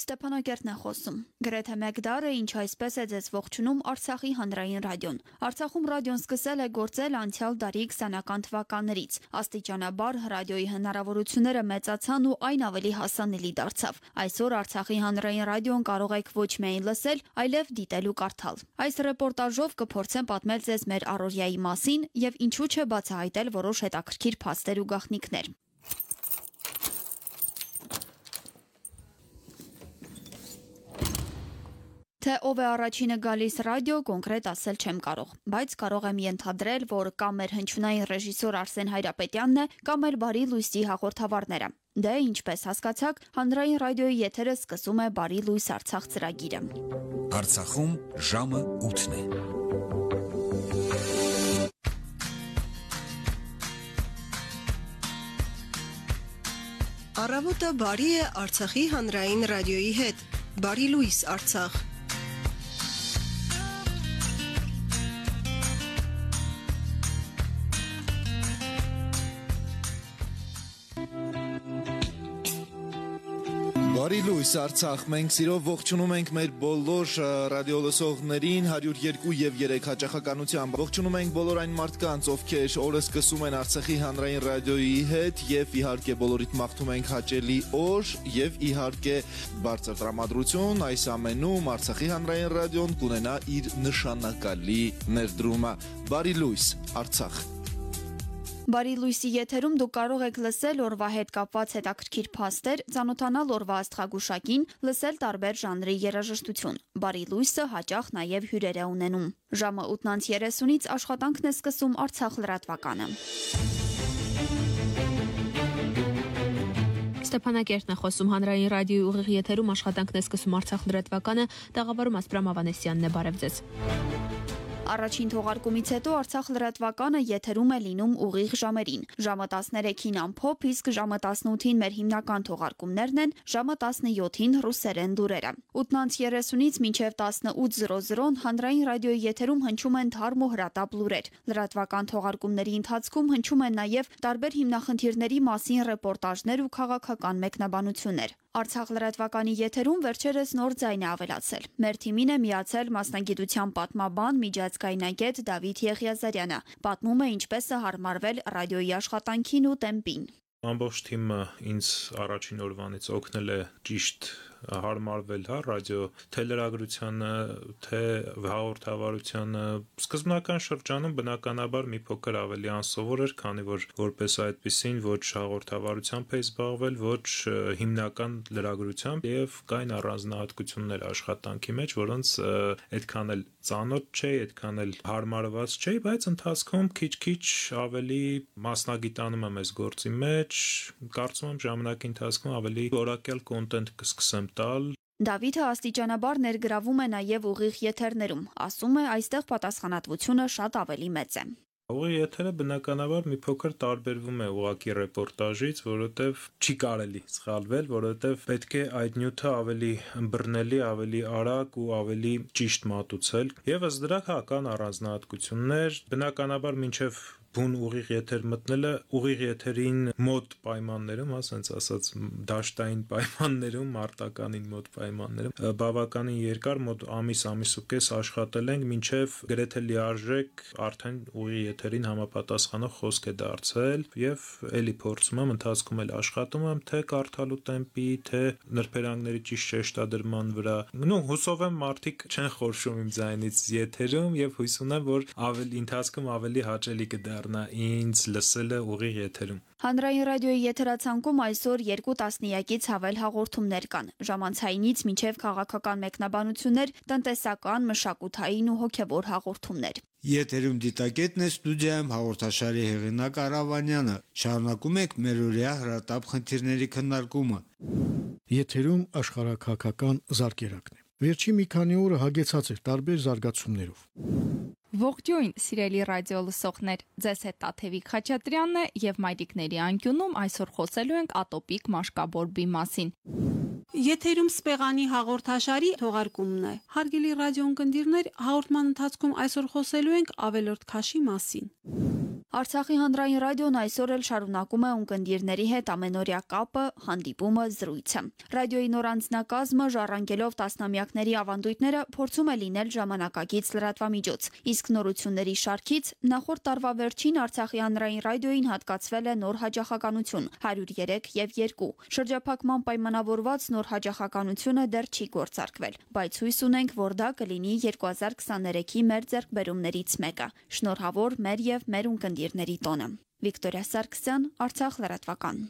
Ստեփանակերտն է խոսում։ Գրեթե 1 դար է, ինչ այսպես է ձեզ ողջունում Արցախի հանրային ռադիոն։ Արցախում ռադիոն սկսել է գործել անցյալ դարի 20-ական թվականներից։ Աստիճանաբար ռադիոյի հնարավորությունները մեծացան ու այն ավելի հասանելի դարձավ։ Այսօր Արցախի հանրային ռադիոն կարող եք ոչ միայն լսել, այլև դիտել ու կարդալ։ Այս ռեպորտաժով կփորձեմ պատմել ձեզ մեր առօրյայի մասին եւ ինչու՞ չէ բացահայտել որոշ հետաքրքիր փաստեր ու գաղտնիքներ։ Թե ով է առաջինը գալիս ռադիո կոնկրետ ասել չեմ կարող, բայց կարող եմ ենթադրել, որ կամ մեր հնչյունային ռեժիսոր Արսեն Հայրապետյանն է, կամ էլ Բարի լույսի հաղորդավարները։ Դե ինչպես հասկացաք, հանրային ռադիոյի եթերը սկսում է Բարի լույս Արցախ ծրագիրը։ Արցախում ժամը 8-ն է։ Առավոտը բարի է Արցախի հանրային ռադիոյի հետ։ Բարի լույս Արցախ։ Բարի լույս Արցախ, մենք սիրով ողջունում ենք մեր բոլոր ռադիոլսողներին 102 եւ 3 հաճախականությամբ։ Ողջունում ենք բոլոր այն մարդկանց, ովքեր օրը սկսում են Արցախի հանրային ռադիոյի հետ եւ իհարկե բոլորիդ մաղթում ենք հաճելի օր եւ իհարկե բարձր տրամադրություն այս ամենում Արցախի հանրային ռադիոն կունենա իր նշանակալի ներդրումը։ Բարի լույս Արցախ։ Բարի լույսի եթերում դուք կարող եք լսել օրվա հետ կապված հետաքրքիր փաստեր, ցանոթանալ օրվա աստղագուշակին, լսել տարբեր ժանրի երաժշտություն։ Բարի լույսը հաճախ նաև հյուրեր է ունենում։ Ժամը 8:30-ից աշխատանքն է սկսում Արցախ լրատվականը։ Ստեփանակերտն է խոսում հանրային ռադիոյի ուղիղ եթերում աշխատանքն է սկսում Արցախ լրատվականը, տաղավարում Ասպրամ Ավանեսյանն է բարև ձեզ։ Առաջին թողարկումից հետո Արցախ լրատվականը եթերում է լինում ուղիղ ժամերին։ Ժամը 13-ին ամփոփ, իսկ ժամը 18-ին մեր հիմնական թողարկումներն են, ժամը 17-ին ռուսերեն լուրերը։ 8:30-ից մինչև 18:00-ն հանրային ռադիոյի եթերում հնչում են թարմ ու հրատապ լուրեր։ Լրատվական թողարկումների ընթացքում հնչում են նաև տարբեր հիմնախնդիրների մասին ռեպորտաժներ ու քաղաքական մեկնաբանություններ։ Արցախ լրատվականի եթերում վերջերս նոր ձայն է ավելացել։ Մեր թիմին է միացել մասնագիտության պատմաբան միջազգայնագետ Դավիթ Եղիազարյանը։ Պատմում է ինչպես է հարմարվել ռադիոյի աշխատանքին ու տեմպին։ Ամբողջ թիմը ինձ առաջին օրվանից օգնել է ճիշտ հարմարվել, հա, ռադիո թե լրագրությանը, թե հաղորդավարությանը։ Սկզբնական շրջանում բնականաբար մի փոքր ավելի անսովոր էր, քանի որ որպես այդպեսին ոչ հաղորդավարությամբ է զբաղվել, ոչ հիմնական լրագրությամբ եւ կային առանձնահատկություններ աշխատանքի մեջ, որոնց այդքան էլ ծանոթ չէի, այդքան էլ հարմարված չէի, բայց ընթացքում քիչ-քիչ ավելի մասնագիտանում եմ այս գործի մեջ, կարծում եմ ժամանակի ընթացքում ավելի որակյալ կոնտենտ կսկսեմ տալ Դավիթը աստիճանաբար ներգրավում է նաև ուղիղ եթերներում։ Ասում է, այստեղ պատասխանատվությունը շատ ավելի մեծ է։ Ուղի եթերը բնականաբար մի փոքր տարբերվում է ուղակի ռեպորտաժից, որովհետև չի կարելի սխալվել, որովհետև պետք է այդ նյութը ավելի ըմբռնելի, ավելի արագ ու ավելի ճիշտ մատուցել։ Եվ ըստ դրա հա կան առանձնահատկություններ, բնականաբար մինչև բուն ուղիղ եթեր մտնելը ուղիղ եթերին մոտ պայմաններում, ասենց ասած դաշտային պայմաններում, մարտականին մոտ պայմաններում բավականին երկար մոտ ամիս ամիս ու կես աշխատել ենք, ինչև գրեթե լիարժեք արդեն ուղիղ եթերին համապատասխանող խոսք է դարձել եւ ելի փորձում եմ ընթացքում էլ աշխատում եմ թե կարդալու տեմպի, թե նրբերանգների ճիշտ շեշտադրման վրա։ Նու հուսով եմ մարդիկ չեն խորշում իմ ձայնից եթերում եւ հույս ունեմ որ ավելի ընթացքում ավելի հաճելի կդառնա դառնա ինձ լսելը ուղիղ եթերում։ Հանրային ռադիոյի եթերացանկում այսօր երկու տասնյակից հավել հաղորդումներ կան։ Ժամանցայինից մինչև քաղաքական մեկնաբանություններ, տնտեսական, մշակութային ու հոգևոր հաղորդումներ։ Եթերում դիտակետն է ստուդիայում հաղորդաշարի հեղինակ Արավանյանը։ Շարունակում ենք մեր օրյա հրատապ խնդիրների քննարկումը։ Եթերում աշխարհակահաղական զարգերակն Վերջի մի քանի օրը հագեցած էր տարբեր զարգացումներով։ Ողջույն, սիրելի ռադիո լսողներ։ Ձեզ հետ Տաթևիկ Խաչատրյանն է եւ Մայրիկների անկյունում այսօր խոսելու ենք ատոպիկ մաշկաբորբի մասին։ Եթերում Սպեղանի հաղորդաշարի թողարկումն է։ Հարգելի ռադիոընկերներ, հաղորդման ընթացքում այսօր խոսելու ենք ավելորդ քաշի մասին։ Արցախի հանրային ռադիոն այսօր էլ շարունակում է ունկնդիրների հետ ամենօրյա կապը, հանդիպումը, զրույցը։ Ռադիոյի նոր անձնակազմը ժառանգելով տասնամյակների ավանդույթները փորձում է լինել ժամանակակից լրատվամիջոց։ Իսկ նորությունների շարքից նախորդ տարվա վերջին Արցախի հանրային ռադիոին հատկացվել է նոր հաջախականություն 103 եւ 2։ Շրջափակման պայմանավորված նոր հաջախականությունը դեռ չի գործարկվել, բայց հույս ունենք, որ դա կլինի 2023-ի մեր ձեռքբերումներից մեկը։ Շնորհավոր մեր եւ մեր ունկնդիրների տոնը։ Վիկտորիա Սարգսյան, Արցախ լրատվական։